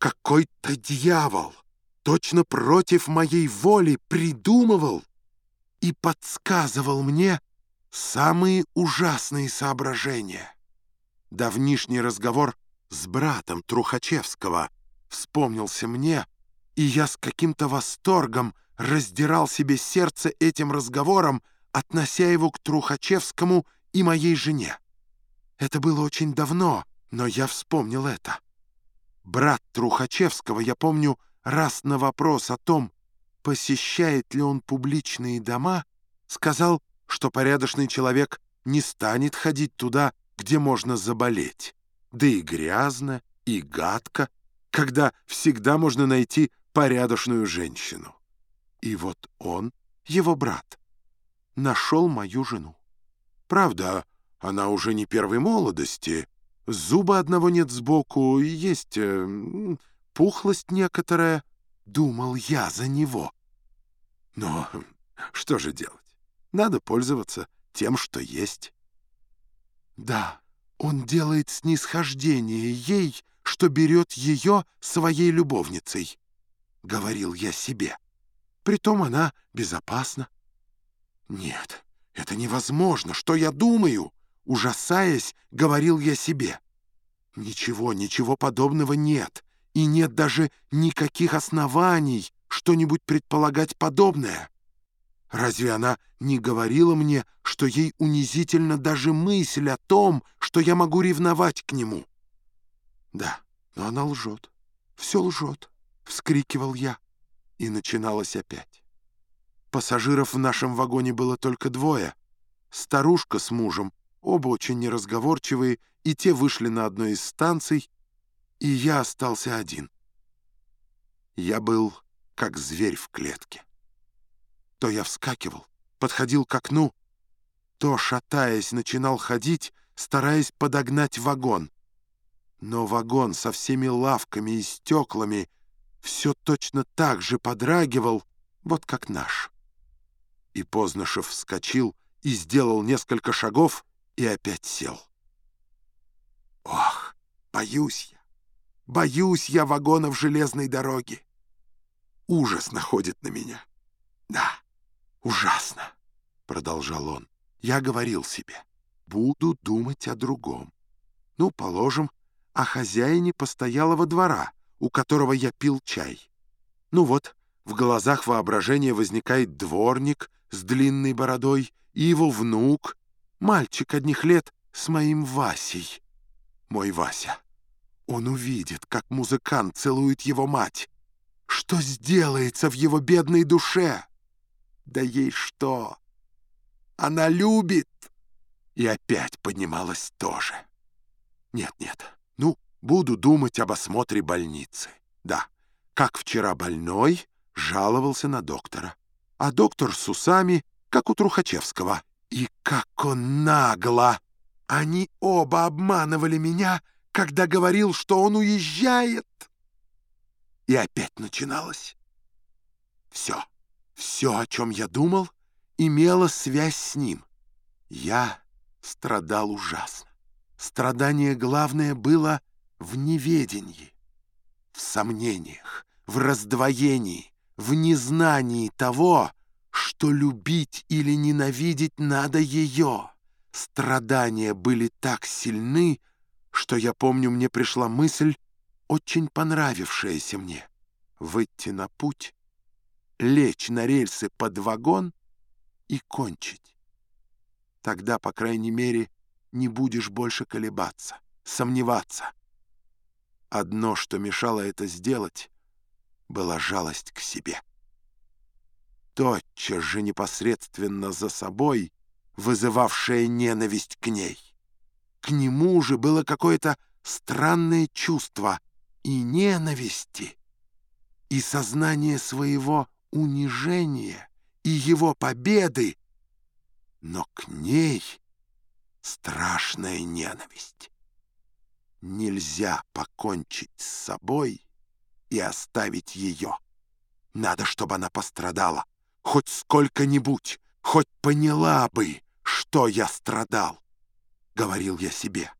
какой-то дьявол, точно против моей воли, придумывал и подсказывал мне самые ужасные соображения. Давнишний разговор с братом Трухачевского вспомнился мне, и я с каким-то восторгом раздирал себе сердце этим разговором, относя его к Трухачевскому и моей жене. Это было очень давно, но я вспомнил это. Брат Трухачевского, я помню, раз на вопрос о том, посещает ли он публичные дома, сказал, что порядочный человек не станет ходить туда, где можно заболеть. Да и грязно, и гадко, когда всегда можно найти порядочную женщину. И вот он, его брат, нашел мою жену. Правда, она уже не первой молодости, зуба одного нет сбоку, есть э, пухлость некоторая. Думал я за него. Но что же делать? Надо пользоваться тем, что есть. Да, он делает снисхождение ей, что берет ее своей любовницей, — говорил я себе. Притом она безопасна. Нет, это невозможно. Что я думаю? Ужасаясь, говорил я себе. Ничего, ничего подобного нет. И нет даже никаких оснований что-нибудь предполагать подобное. Разве она не говорила мне, что ей унизительно даже мысль о том, что я могу ревновать к нему? Да, но она лжет. Все лжет, — вскрикивал я. И начиналось опять. Пассажиров в нашем вагоне было только двое. Старушка с мужем, оба очень неразговорчивые, и те вышли на одной из станций, и я остался один. Я был как зверь в клетке. То я вскакивал, подходил к окну, то, шатаясь, начинал ходить, стараясь подогнать вагон. Но вагон со всеми лавками и стеклами все точно так же подрагивал, вот как наш. И Познашев вскочил и сделал несколько шагов и опять сел. Ох, боюсь я, боюсь я вагонов железной дороги. Ужас находит на меня. Да, ужасно, продолжал он. Я говорил себе, буду думать о другом. Ну, положим, о хозяине постоялого двора, у которого я пил чай. Ну вот, в глазах воображения возникает дворник с длинной бородой и его внук, мальчик одних лет с моим Васей. Мой Вася. Он увидит, как музыкант целует его мать. Что сделается в его бедной душе? Да ей что? Она любит. И опять поднималась тоже. Нет-нет, ну, буду думать об осмотре больницы. Да, как вчера больной жаловался на доктора. А доктор с усами, как у Трухачевского. И как он нагло! Они оба обманывали меня, когда говорил, что он уезжает. И опять начиналось. Все, все, о чем я думал, имело связь с ним. Я страдал ужасно. Страдание главное было в неведении, в сомнениях, в раздвоении, в незнании того, что любить или ненавидеть надо ее. Страдания были так сильны, что, я помню, мне пришла мысль, очень понравившаяся мне, выйти на путь, лечь на рельсы под вагон и кончить. Тогда, по крайней мере, не будешь больше колебаться, сомневаться. Одно, что мешало это сделать, была жалость к себе тотчас же непосредственно за собой вызывавшая ненависть к ней. К нему же было какое-то странное чувство и ненависти, и сознание своего унижения, и его победы, но к ней страшная ненависть. Нельзя покончить с собой и оставить ее. Надо, чтобы она пострадала хоть сколько-нибудь, хоть поняла бы, что я страдал, — говорил я себе.